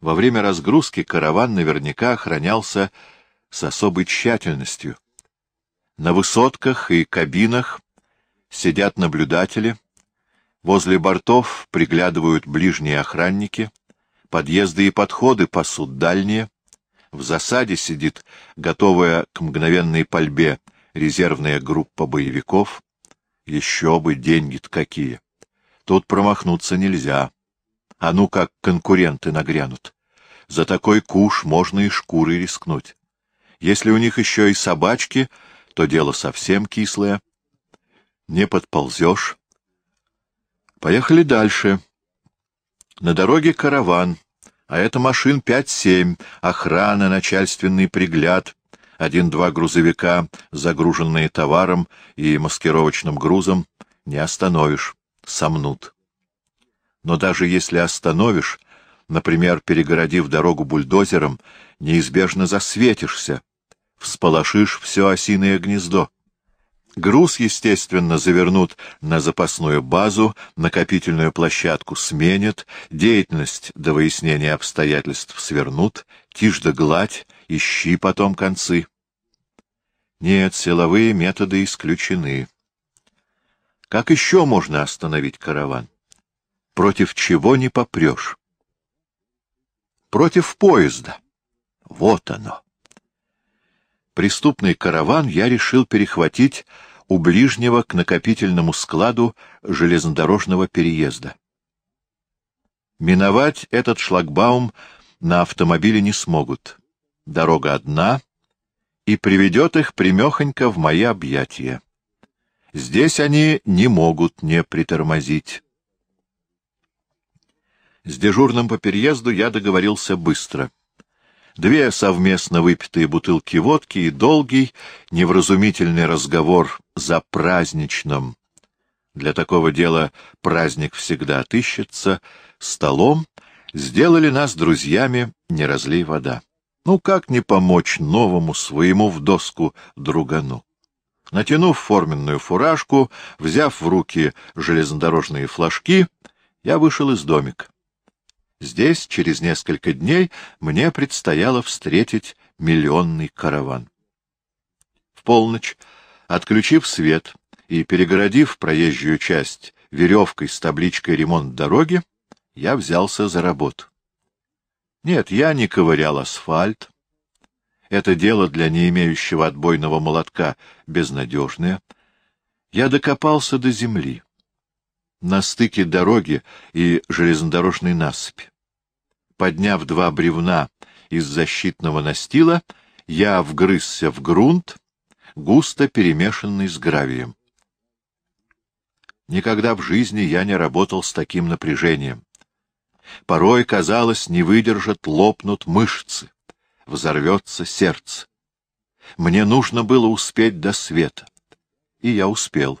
Во время разгрузки караван наверняка охранялся с особой тщательностью. На высотках и кабинах сидят наблюдатели, возле бортов приглядывают ближние охранники, подъезды и подходы пасут дальние, в засаде сидит, готовая к мгновенной пальбе, резервная группа боевиков. Еще бы, деньги-то какие! Тут промахнуться нельзя. А ну как конкуренты нагрянут. За такой куш можно и шкурой рискнуть. Если у них еще и собачки, то дело совсем кислое. Не подползешь. Поехали дальше. На дороге караван, а это машин пять-семь, охрана, начальственный пригляд, один-два грузовика, загруженные товаром и маскировочным грузом, не остановишь, сомнут. Но даже если остановишь, например, перегородив дорогу бульдозером, неизбежно засветишься, всполошишь все осиное гнездо. Груз, естественно, завернут на запасную базу, накопительную площадку сменят, деятельность до выяснения обстоятельств свернут, тишь да гладь, ищи потом концы. Нет, силовые методы исключены. Как еще можно остановить караван? Против чего не попрешь? Против поезда. Вот оно. Преступный караван я решил перехватить у ближнего к накопительному складу железнодорожного переезда. Миновать этот шлагбаум на автомобиле не смогут. Дорога одна и приведет их примехонько в мои объятия. Здесь они не могут не притормозить. С дежурным по переезду я договорился быстро. Две совместно выпитые бутылки водки и долгий, невразумительный разговор за праздничным. Для такого дела праздник всегда отыщется. Столом сделали нас друзьями, не разлей вода. Ну как не помочь новому своему в доску другану? Натянув форменную фуражку, взяв в руки железнодорожные флажки, я вышел из домика. Здесь через несколько дней мне предстояло встретить миллионный караван. В полночь, отключив свет и перегородив проезжую часть веревкой с табличкой «Ремонт дороги», я взялся за работу. Нет, я не ковырял асфальт. Это дело для не имеющего отбойного молотка безнадежное. Я докопался до земли на стыке дороги и железнодорожной насыпи. Подняв два бревна из защитного настила, я вгрызся в грунт, густо перемешанный с гравием. Никогда в жизни я не работал с таким напряжением. Порой, казалось, не выдержат, лопнут мышцы, взорвется сердце. Мне нужно было успеть до света. И я успел.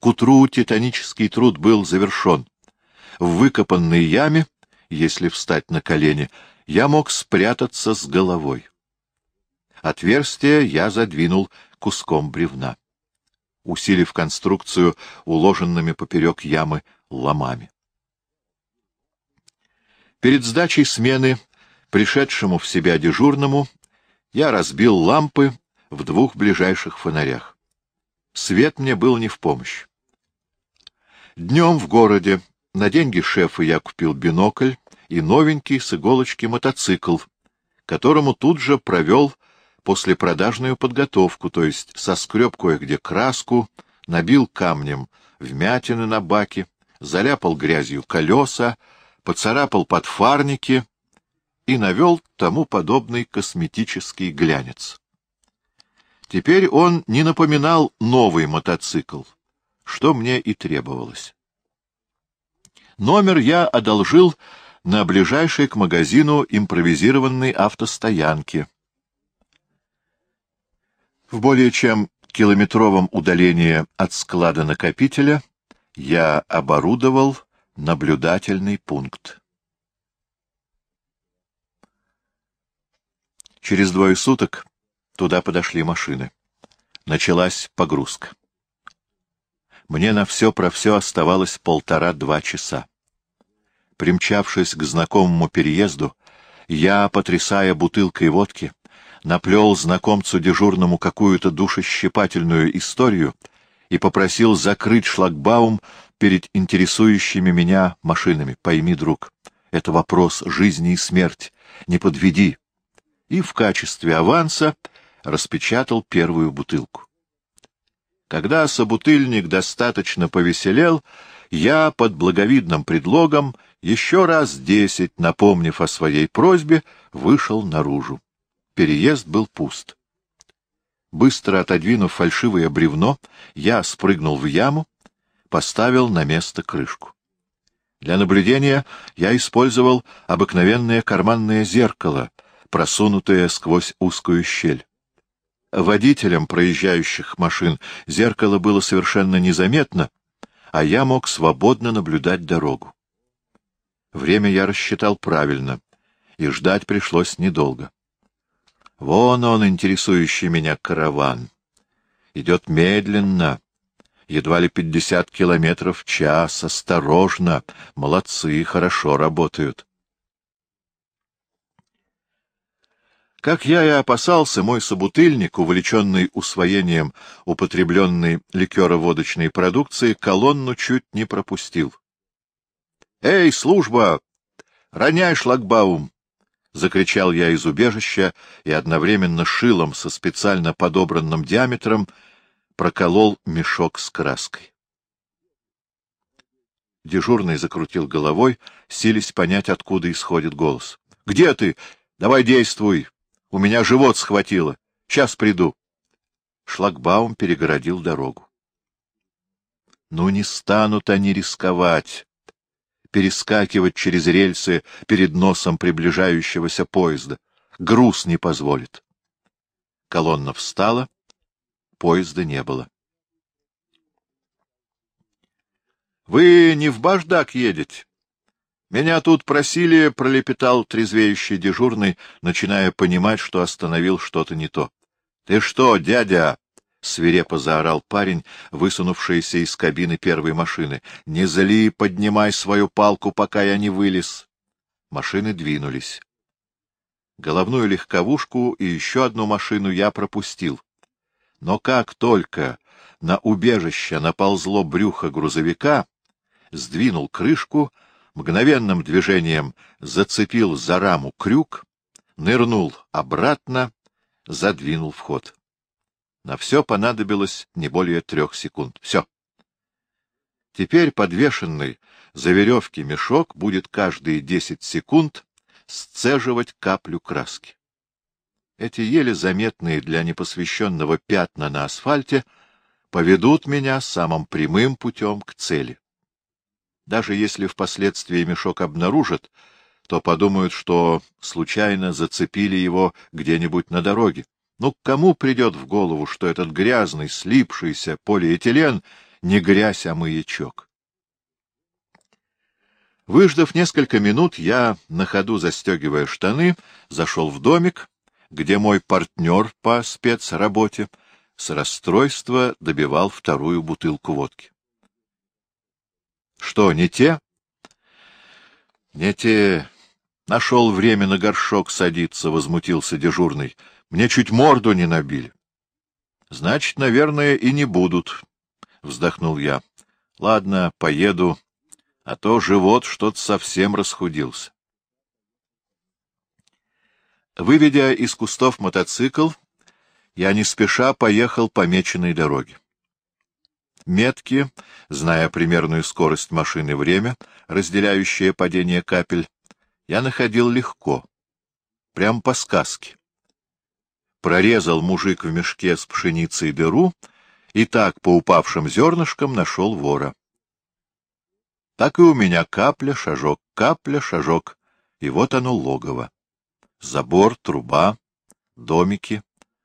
К утру титанический труд был завершен. В выкопанной яме, если встать на колени, я мог спрятаться с головой. Отверстие я задвинул куском бревна, усилив конструкцию уложенными поперек ямы ломами. Перед сдачей смены, пришедшему в себя дежурному, я разбил лампы в двух ближайших фонарях. Свет мне был не в помощь. Днем в городе на деньги шефа я купил бинокль и новенький с иголочки мотоцикл, которому тут же провел послепродажную подготовку, то есть соскреб кое-где краску, набил камнем вмятины на баке, заляпал грязью колеса, поцарапал подфарники и навел тому подобный косметический глянец. Теперь он не напоминал новый мотоцикл, что мне и требовалось. Номер я одолжил на ближайшей к магазину импровизированной автостоянке. В более чем километровом удалении от склада накопителя я оборудовал наблюдательный пункт. Через двое суток туда подошли машины. Началась погрузка. Мне на все про все оставалось полтора-два часа. Примчавшись к знакомому переезду, Я, потрясая бутылкой водки, наплел знакомцу дежурному какую-то душещипательную историю и попросил закрыть шлагбаум перед интересующими меня машинами. Пойми, друг, это вопрос жизни и смерти. Не подведи. И в качестве аванса распечатал первую бутылку. Когда собутыльник достаточно повеселел, я под благовидным предлогом, еще раз десять напомнив о своей просьбе, вышел наружу. Переезд был пуст. Быстро отодвинув фальшивое бревно, я спрыгнул в яму, поставил на место крышку. Для наблюдения я использовал обыкновенное карманное зеркало, просунутое сквозь узкую щель. Водителям проезжающих машин зеркало было совершенно незаметно, а я мог свободно наблюдать дорогу. Время я рассчитал правильно, и ждать пришлось недолго. Вон он, интересующий меня караван. Идет медленно, едва ли пятьдесят километров в час, осторожно, молодцы, хорошо работают. Как я и опасался, мой собутыльник, увлеченный усвоением употребленной ликероводочной продукции, колонну чуть не пропустил. — Эй, служба! Роняй шлагбаум! — закричал я из убежища и одновременно шилом со специально подобранным диаметром проколол мешок с краской. Дежурный закрутил головой, сились понять, откуда исходит голос. — Где ты? Давай действуй! У меня живот схватило. Сейчас приду. Шлагбаум перегородил дорогу. Ну, не станут они рисковать, перескакивать через рельсы перед носом приближающегося поезда. Груз не позволит. Колонна встала, поезда не было. — Вы не в Баждак едете? — Меня тут просили, — пролепетал трезвеющий дежурный, начиная понимать, что остановил что-то не то. — Ты что, дядя? — свирепо заорал парень, высунувшийся из кабины первой машины. — Не зли, поднимай свою палку, пока я не вылез. Машины двинулись. Головную легковушку и еще одну машину я пропустил. Но как только на убежище наползло брюхо грузовика, сдвинул крышку — мгновенным движением зацепил за раму крюк, нырнул обратно, задвинул вход. На все понадобилось не более трех секунд. Все. Теперь подвешенный за веревки мешок будет каждые десять секунд сцеживать каплю краски. Эти еле заметные для непосвященного пятна на асфальте поведут меня самым прямым путем к цели. Даже если впоследствии мешок обнаружат, то подумают, что случайно зацепили его где-нибудь на дороге. Ну, кому придет в голову, что этот грязный, слипшийся полиэтилен не грязь, а маячок? Выждав несколько минут, я, на ходу застегивая штаны, зашел в домик, где мой партнер по спецработе с расстройства добивал вторую бутылку водки. Что, не те? Не те. Нашел время на горшок садиться, — возмутился дежурный. Мне чуть морду не набили. Значит, наверное, и не будут, — вздохнул я. Ладно, поеду, а то живот что-то совсем расхудился. Выведя из кустов мотоцикл, я не спеша поехал по меченной дороге. Метки, зная примерную скорость машины время, разделяющее падение капель, я находил легко, прям по сказке. Прорезал мужик в мешке с пшеницей дыру и так по упавшим зернышкам нашел вора. Так и у меня капля, шажок, капля, шажок, и вот оно логово. Забор, труба, домики,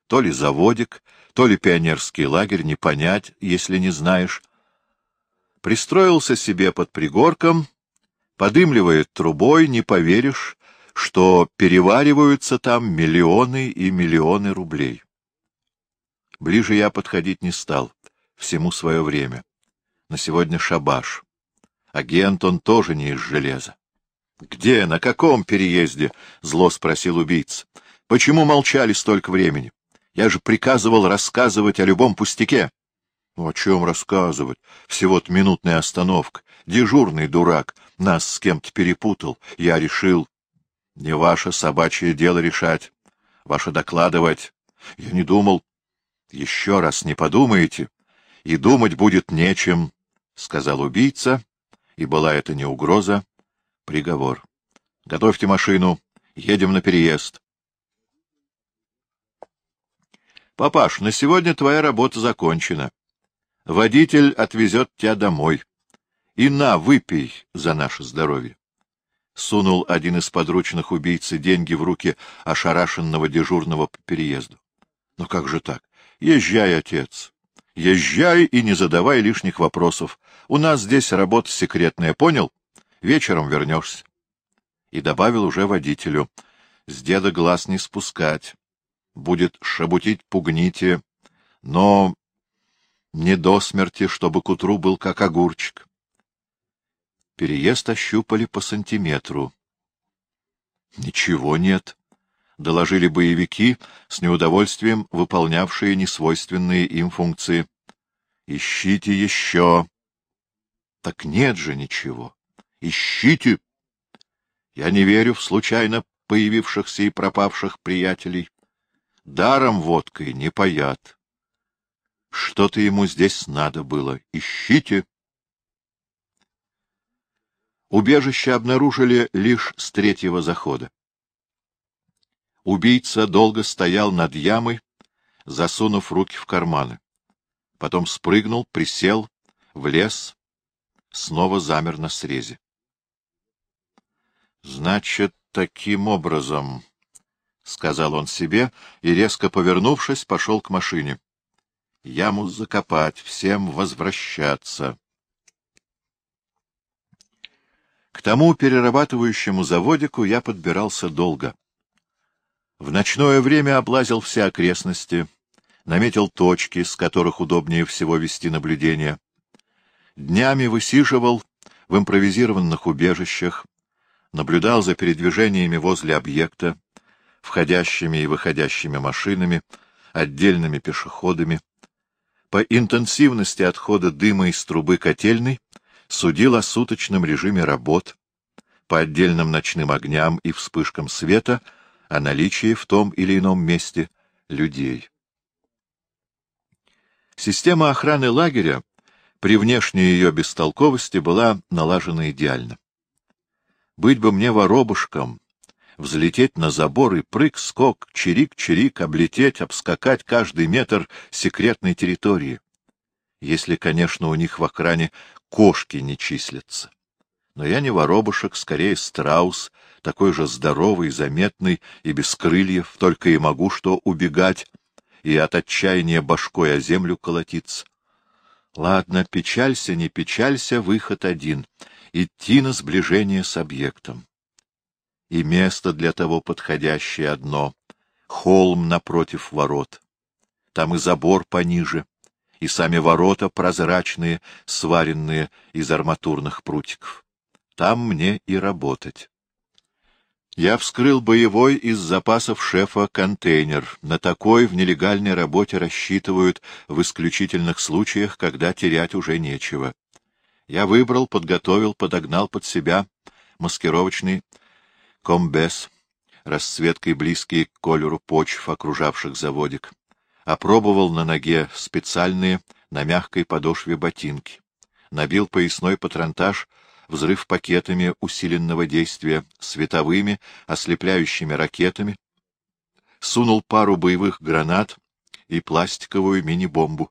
то ли заводик, то ли пионерский лагерь, не понять, если не знаешь. Пристроился себе под пригорком, подымливает трубой, не поверишь, что перевариваются там миллионы и миллионы рублей. Ближе я подходить не стал, всему свое время. На сегодня шабаш. Агент он тоже не из железа. — Где, на каком переезде? — зло спросил убийца. — Почему молчали столько времени? Я же приказывал рассказывать о любом пустяке. — О чем рассказывать? Всего-то минутная остановка. Дежурный дурак нас с кем-то перепутал. Я решил... Не ваше собачье дело решать. Ваше докладывать. Я не думал. Еще раз не подумаете, и думать будет нечем, — сказал убийца, и была это не угроза, приговор. Готовьте машину, едем на переезд. Папаш, на сегодня твоя работа закончена. Водитель отвезет тебя домой. И на, выпей за наше здоровье. Сунул один из подручных убийцы деньги в руки ошарашенного дежурного по переезду. Но как же так? Езжай, отец. Езжай и не задавай лишних вопросов. У нас здесь работа секретная, понял? Вечером вернешься. И добавил уже водителю. С деда глаз не спускать. Будет шабутить, пугните, но не до смерти, чтобы к утру был как огурчик. Переезд ощупали по сантиметру. Ничего нет, — доложили боевики, с неудовольствием выполнявшие несвойственные им функции. Ищите еще. Так нет же ничего. Ищите. Я не верю в случайно появившихся и пропавших приятелей. Даром водкой не паят. Что-то ему здесь надо было. Ищите. Убежище обнаружили лишь с третьего захода. Убийца долго стоял над ямой, засунув руки в карманы. Потом спрыгнул, присел, влез, снова замер на срезе. — Значит, таким образом, — сказал он себе и, резко повернувшись, пошел к машине яму закопать, всем возвращаться. К тому перерабатывающему заводику я подбирался долго. В ночное время облазил все окрестности, наметил точки, с которых удобнее всего вести наблюдение. Днями высиживал в импровизированных убежищах, наблюдал за передвижениями возле объекта, входящими и выходящими машинами, отдельными пешеходами, по интенсивности отхода дыма из трубы котельной судил о суточном режиме работ, по отдельным ночным огням и вспышкам света о наличии в том или ином месте людей. Система охраны лагеря при внешней ее бестолковости была налажена идеально. Быть бы мне воробушком, взлететь на забор и прыг-скок, чирик-чирик, облететь, обскакать каждый метр секретной территории. Если, конечно, у них в охране кошки не числятся. Но я не воробушек, скорее страус, такой же здоровый, заметный и без крыльев, только и могу что убегать и от отчаяния башкой о землю колотиться. Ладно, печалься, не печалься, выход один — идти на сближение с объектом и место для того подходящее одно — холм напротив ворот. Там и забор пониже, и сами ворота прозрачные, сваренные из арматурных прутиков. Там мне и работать. Я вскрыл боевой из запасов шефа контейнер. На такой в нелегальной работе рассчитывают в исключительных случаях, когда терять уже нечего. Я выбрал, подготовил, подогнал под себя маскировочный комбез, расцветкой близкий к колеру почв, окружавших заводик. Опробовал на ноге специальные на мягкой подошве ботинки. Набил поясной патронтаж взрыв пакетами усиленного действия, световыми, ослепляющими ракетами. Сунул пару боевых гранат и пластиковую мини-бомбу.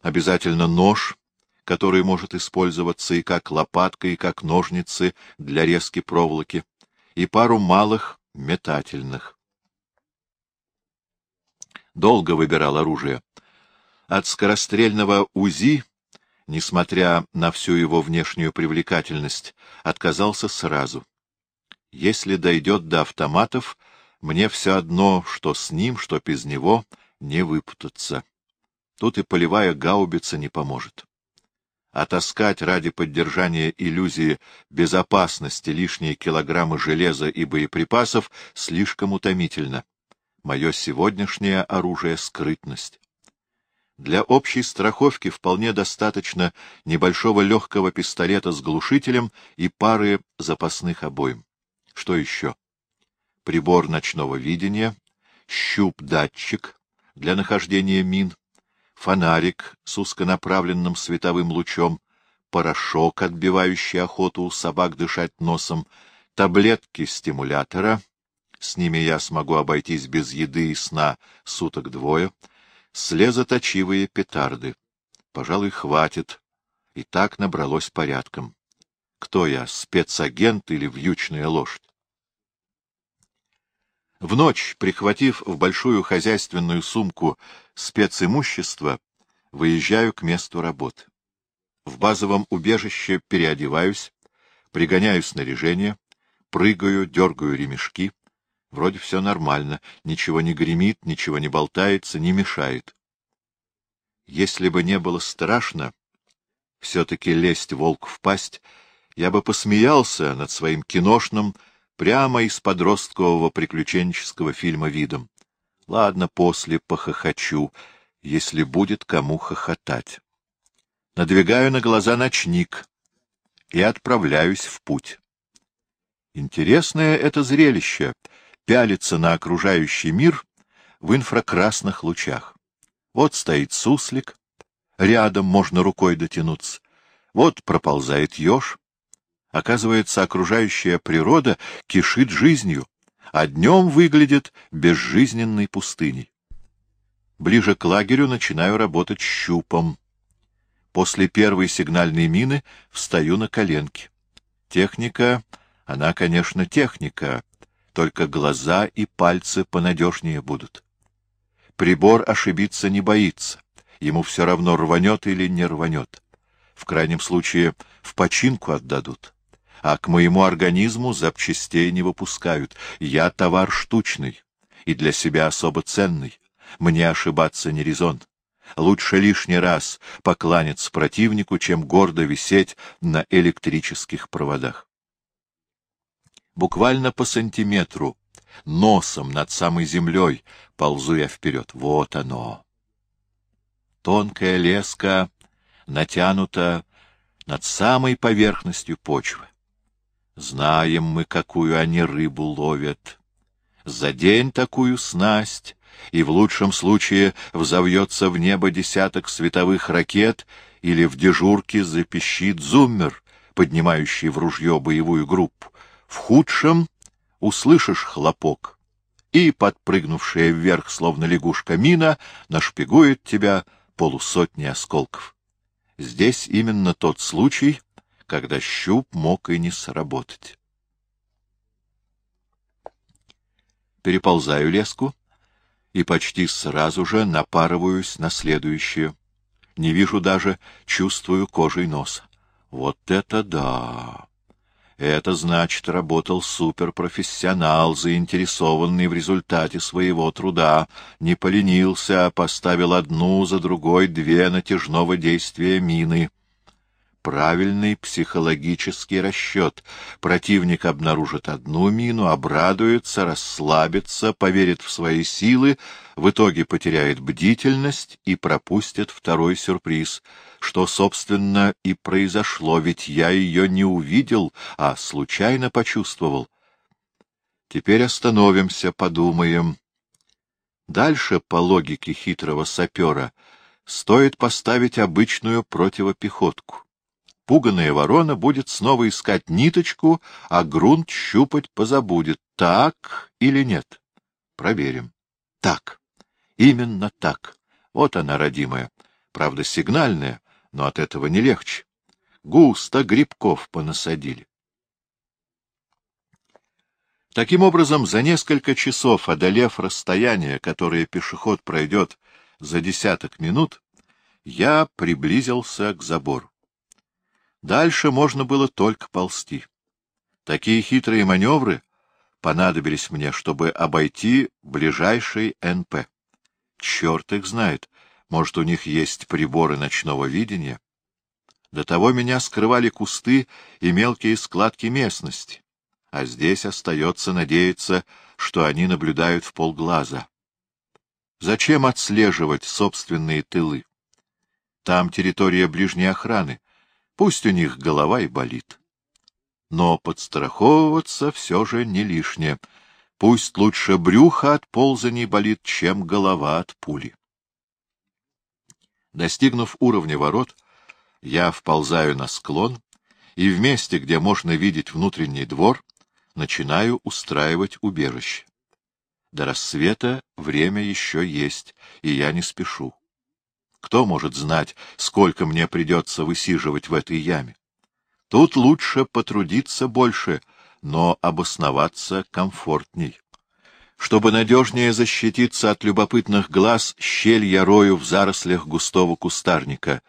Обязательно нож, который может использоваться и как лопатка, и как ножницы для резки проволоки и пару малых метательных. Долго выбирал оружие. От скорострельного УЗИ, несмотря на всю его внешнюю привлекательность, отказался сразу. Если дойдет до автоматов, мне все одно, что с ним, что без него, не выпутаться. Тут и полевая гаубица не поможет. А таскать ради поддержания иллюзии безопасности лишние килограммы железа и боеприпасов слишком утомительно. Мое сегодняшнее оружие — скрытность. Для общей страховки вполне достаточно небольшого легкого пистолета с глушителем и пары запасных обоим. Что еще? Прибор ночного видения, щуп-датчик для нахождения мин, фонарик с узконаправленным световым лучом, порошок, отбивающий охоту у собак дышать носом, таблетки стимулятора, с ними я смогу обойтись без еды и сна суток двое, слезоточивые петарды. Пожалуй, хватит. И так набралось порядком. Кто я, спецагент или вьючная лошадь? В ночь, прихватив в большую хозяйственную сумку специмущество, выезжаю к месту работы. В базовом убежище переодеваюсь, пригоняю снаряжение, прыгаю, дергаю ремешки. Вроде все нормально, ничего не гремит, ничего не болтается, не мешает. Если бы не было страшно, все-таки лезть волк в пасть, я бы посмеялся над своим киношным, прямо из подросткового приключенческого фильма видом. Ладно, после похохочу, если будет кому хохотать. Надвигаю на глаза ночник и отправляюсь в путь. Интересное это зрелище — пялиться на окружающий мир в инфракрасных лучах. Вот стоит суслик, рядом можно рукой дотянуться. Вот проползает еж. Оказывается, окружающая природа кишит жизнью, а днем выглядит безжизненной пустыней. Ближе к лагерю начинаю работать щупом. После первой сигнальной мины встаю на коленки. Техника, она, конечно, техника, только глаза и пальцы понадежнее будут. Прибор ошибиться не боится, ему все равно рванет или не рванет. В крайнем случае в починку отдадут а к моему организму запчастей не выпускают. Я товар штучный и для себя особо ценный. Мне ошибаться не резон. Лучше лишний раз покланяться противнику, чем гордо висеть на электрических проводах. Буквально по сантиметру, носом над самой землей, ползу я вперед. Вот оно. Тонкая леска натянута над самой поверхностью почвы. Знаем мы, какую они рыбу ловят. За день такую снасть, и в лучшем случае взовьется в небо десяток световых ракет или в дежурке запищит зуммер, поднимающий в ружье боевую группу. В худшем услышишь хлопок, и, подпрыгнувшая вверх, словно лягушка мина, нашпигует тебя полусотни осколков. Здесь именно тот случай, когда щуп мог и не сработать. Переползаю леску и почти сразу же напарываюсь на следующую. Не вижу даже, чувствую кожей носа. Вот это да! Это значит, работал суперпрофессионал, заинтересованный в результате своего труда, не поленился, а поставил одну за другой две натяжного действия мины — правильный психологический расчет. Противник обнаружит одну мину, обрадуется, расслабится, поверит в свои силы, в итоге потеряет бдительность и пропустит второй сюрприз, что, собственно, и произошло, ведь я ее не увидел, а случайно почувствовал. Теперь остановимся, подумаем. Дальше, по логике хитрого сапера, стоит поставить обычную противопехотку пуганая ворона будет снова искать ниточку, а грунт щупать позабудет. Так или нет? Проверим. Так. Именно так. Вот она, родимая. Правда, сигнальная, но от этого не легче. Густо грибков понасадили. Таким образом, за несколько часов, одолев расстояние, которое пешеход пройдет за десяток минут, я приблизился к забору. Дальше можно было только ползти. Такие хитрые маневры понадобились мне, чтобы обойти ближайший НП. Черт их знает, может, у них есть приборы ночного видения. До того меня скрывали кусты и мелкие складки местности, а здесь остается надеяться, что они наблюдают в полглаза. Зачем отслеживать собственные тылы? Там территория ближней охраны, пусть у них голова и болит. Но подстраховываться все же не лишнее. Пусть лучше брюхо от ползаний болит, чем голова от пули. Достигнув уровня ворот, я вползаю на склон и в месте, где можно видеть внутренний двор, начинаю устраивать убежище. До рассвета время еще есть, и я не спешу. Кто может знать, сколько мне придется высиживать в этой яме? Тут лучше потрудиться больше, но обосноваться комфортней. Чтобы надежнее защититься от любопытных глаз, щель я рою в зарослях густого кустарника.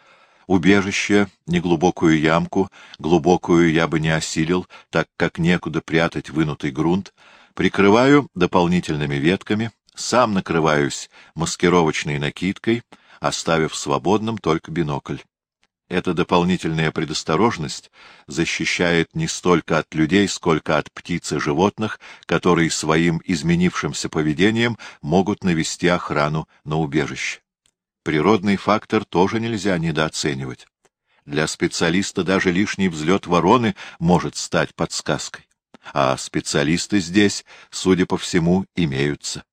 Убежище, неглубокую ямку, глубокую я бы не осилил, так как некуда прятать вынутый грунт, прикрываю дополнительными ветками, сам накрываюсь маскировочной накидкой, оставив свободным только бинокль. Эта дополнительная предосторожность защищает не столько от людей, сколько от птиц и животных, которые своим изменившимся поведением могут навести охрану на убежище. Природный фактор тоже нельзя недооценивать. Для специалиста даже лишний взлет вороны может стать подсказкой. А специалисты здесь, судя по всему, имеются.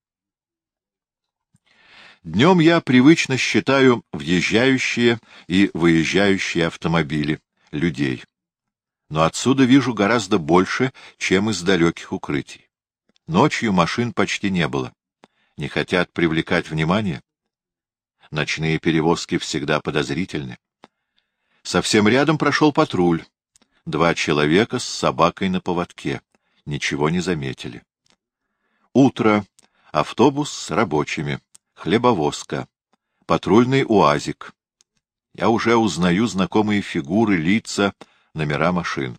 Днем я привычно считаю въезжающие и выезжающие автомобили, людей. Но отсюда вижу гораздо больше, чем из далеких укрытий. Ночью машин почти не было. Не хотят привлекать внимание. Ночные перевозки всегда подозрительны. Совсем рядом прошел патруль. Два человека с собакой на поводке. Ничего не заметили. Утро. Автобус с рабочими хлебовозка, патрульный УАЗик. Я уже узнаю знакомые фигуры, лица, номера машин.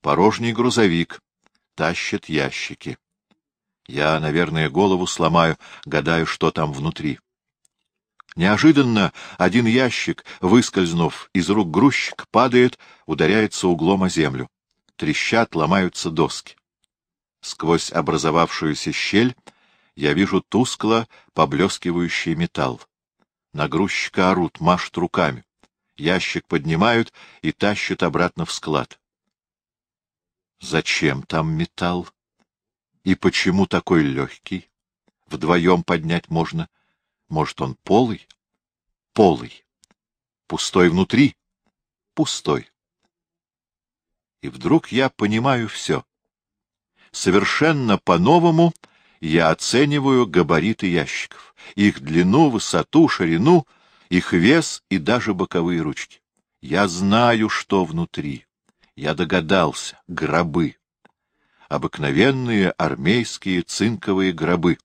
Порожний грузовик, тащит ящики. Я, наверное, голову сломаю, гадаю, что там внутри. Неожиданно один ящик, выскользнув из рук грузчик, падает, ударяется углом о землю. Трещат, ломаются доски. Сквозь образовавшуюся щель я вижу тускло поблескивающий металл. Нагрузчика орут, машут руками. Ящик поднимают и тащат обратно в склад. Зачем там металл? И почему такой легкий? Вдвоем поднять можно. Может, он полый? Полый. Пустой внутри? Пустой. И вдруг я понимаю все. Совершенно по-новому — я оцениваю габариты ящиков, их длину, высоту, ширину, их вес и даже боковые ручки. Я знаю, что внутри. Я догадался. Гробы. Обыкновенные армейские цинковые гробы.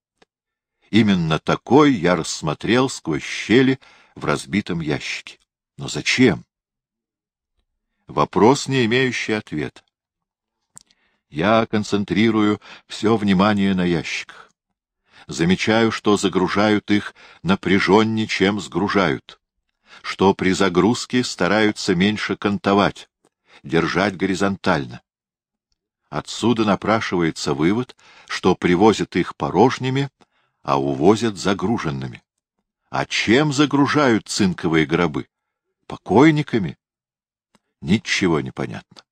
Именно такой я рассмотрел сквозь щели в разбитом ящике. Но зачем? Вопрос, не имеющий ответа. Я концентрирую все внимание на ящиках. Замечаю, что загружают их напряженнее, чем сгружают, что при загрузке стараются меньше кантовать, держать горизонтально. Отсюда напрашивается вывод, что привозят их порожними, а увозят загруженными. А чем загружают цинковые гробы? Покойниками? Ничего не понятно.